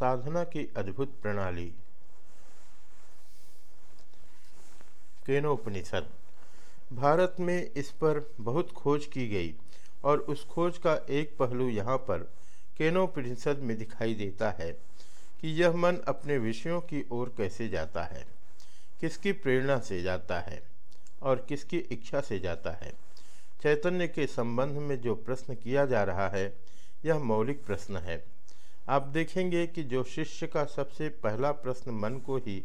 साधना की अद्भुत प्रणाली। केनोपनिषद। भारत में इस पर बहुत खोज की गई और उस खोज का एक पहलू यहाँ पर केनोपनिषद में दिखाई देता है कि यह मन अपने विषयों की ओर कैसे जाता है, किसकी प्रेरणा से जाता है और किसकी इच्छा से जाता है। चैतन्य के संबंध में जो प्रश्न किया जा रहा है, यह मौलिक प्रश्न है। आप देखेंगे कि जो शिष्य का सबसे पहला प्रश्न मन को ही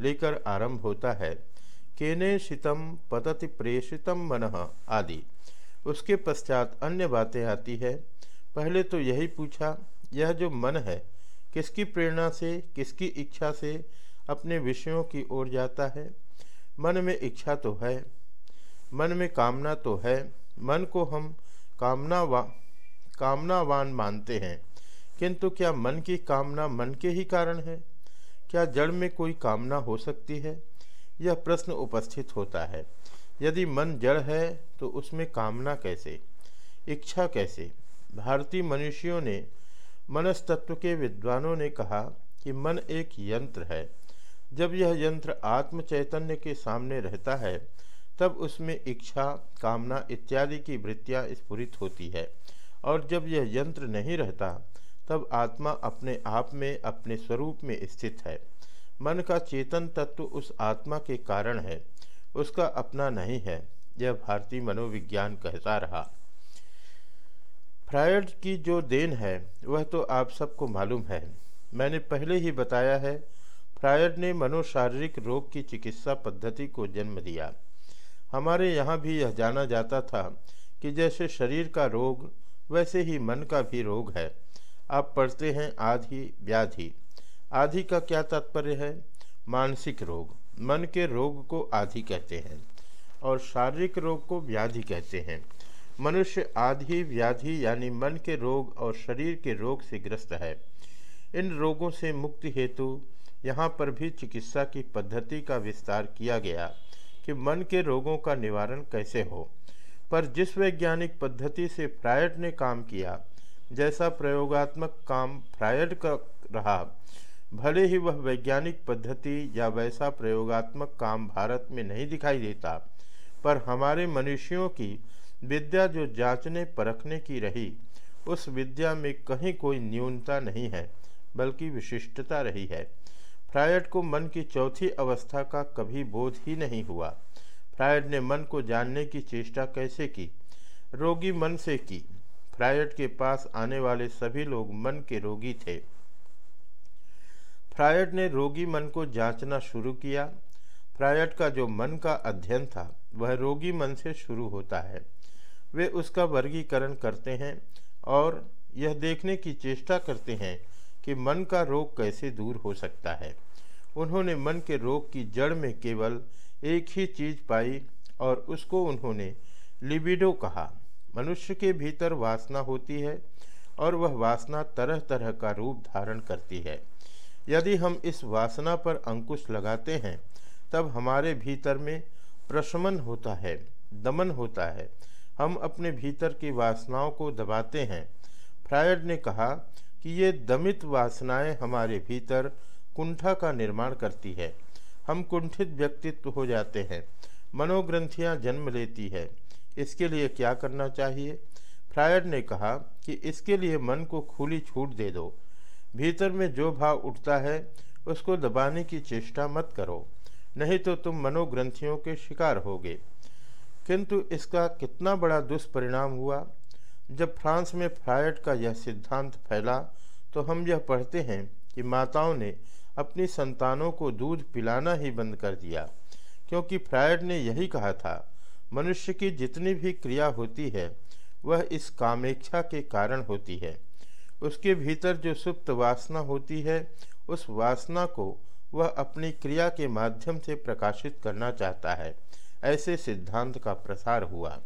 लेकर आरंभ होता है, केने शितम पतति प्रेषितम मन आदि। उसके पश्चात अन्य बातें आती है। पहले तो यही पूछा, यह जो मन है, किसकी प्रेरणा से, किसकी इच्छा से अपने विषयों की ओर जाता है? मन में इच्छा तो है, मन में कामना तो है, मन को हम कामनावा, कामनावान मानते हैं। किंतु क्या मन की कामना मन के ही कारण है? क्या जड़ में कोई कामना हो सकती है? यह प्रश्न उपस्थित होता है। यदि मन जड़ है तो उसमें कामना कैसे? इच्छा कैसे? भारतीय मनुष्यों ने, मनस्तत्व के विद्वानों ने कहा कि मन एक यंत्र है। जब यह यंत्र आत्म चैतन्य के सामने रहता है, तब उसमें इच्छा, कामना इत्यादि की वृत्तियाँ स्फुरित होती है। और जब यह यंत्र नहीं रहता तब आत्मा अपने आप में, अपने स्वरूप में स्थित है। मन का चेतन तत्व उस आत्मा के कारण है। उसका अपना नहीं है, यह भारतीय मनोविज्ञान कहता रहा। फ्रायड की जो देन है, वह तो आप सबको मालूम है। मैंने पहले ही बताया है, फ्रायड ने मनोशारीरिक रोग की चिकित्सा पद्धति को जन्म दिया। हमारे यहाँ भी यह जाना जाता था कि जैसे शरीर का रोग, वैसे ही मन का भी रोग है। आप पढ़ते हैं आधि व्याधि। आधि का क्या तात्पर्य है? मानसिक रोग। मन के रोग को आधि कहते हैं और शारीरिक रोग को व्याधि कहते हैं। मनुष्य आधि व्याधि यानी मन के रोग और शरीर के रोग से ग्रस्त है। इन रोगों से मुक्ति हेतु यहाँ पर भी चिकित्सा की पद्धति का विस्तार किया गया कि मन के रोगों का निवारण कैसे हो। पर जिस वैज्ञानिक पद्धति से फ्रायड ने काम किया जैसा प्रयोगात्मक काम फ्रायड का रहा, भले ही वह वैज्ञानिक पद्धति या वैसा प्रयोगात्मक काम भारत में नहीं दिखाई देता, पर हमारे मनुष्यों की विद्या जो जांचने परखने की रही, उस विद्या में कहीं कोई न्यूनता नहीं है, बल्कि विशिष्टता रही है। फ्रायड को मन की चौथी अवस्था का कभी बोध ही नहीं हुआ। फ्रायड ने मन को जानने की चेष्टा कैसे की? रोगी मन से की। फ्रायड के पास आने वाले सभी लोग मन के रोगी थे। फ्रायड ने रोगी मन को जांचना शुरू किया। फ्रायड का जो मन का अध्ययन था, वह रोगी मन से शुरू होता है। वे उसका वर्गीकरण करते हैं और यह देखने की चेष्टा करते हैं कि मन का रोग कैसे दूर हो सकता है। उन्होंने मन के रोग की जड़ में केवल एक ही चीज़ पाई और उसको उन्होंने लिबिडो कहा। मनुष्य के भीतर वासना होती है और वह वासना तरह तरह का रूप धारण करती है। यदि हम इस वासना पर अंकुश लगाते हैं, तब हमारे भीतर में प्रशमन होता है, दमन होता है। हम अपने भीतर की वासनाओं को दबाते हैं। फ्रायड ने कहा कि ये दमित वासनाएँ हमारे भीतर कुंठा का निर्माण करती है। हम कुंठित व्यक्तित्व हो जाते हैं। मनोग्रंथियाँ जन्म लेती है। इसके लिए क्या करना चाहिए? फ्रायड ने कहा कि इसके लिए मन को खुली छूट दे दो। भीतर में जो भाव उठता है, उसको दबाने की चेष्टा मत करो, नहीं तो तुम मनोग्रंथियों के शिकार होगे। किंतु इसका कितना बड़ा दुष्परिणाम हुआ, जब फ्रांस में फ्रायड का यह सिद्धांत फैला तो हम यह पढ़ते हैं कि माताओं ने अपनी संतानों को दूध पिलाना ही बंद कर दिया, क्योंकि फ्रायड ने यही कहा था मनुष्य की जितनी भी क्रिया होती है, वह इस कामेच्छा के कारण होती है। उसके भीतर जो सुप्त वासना होती है, उस वासना को वह अपनी क्रिया के माध्यम से प्रकाशित करना चाहता है। ऐसे सिद्धांत का प्रसार हुआ।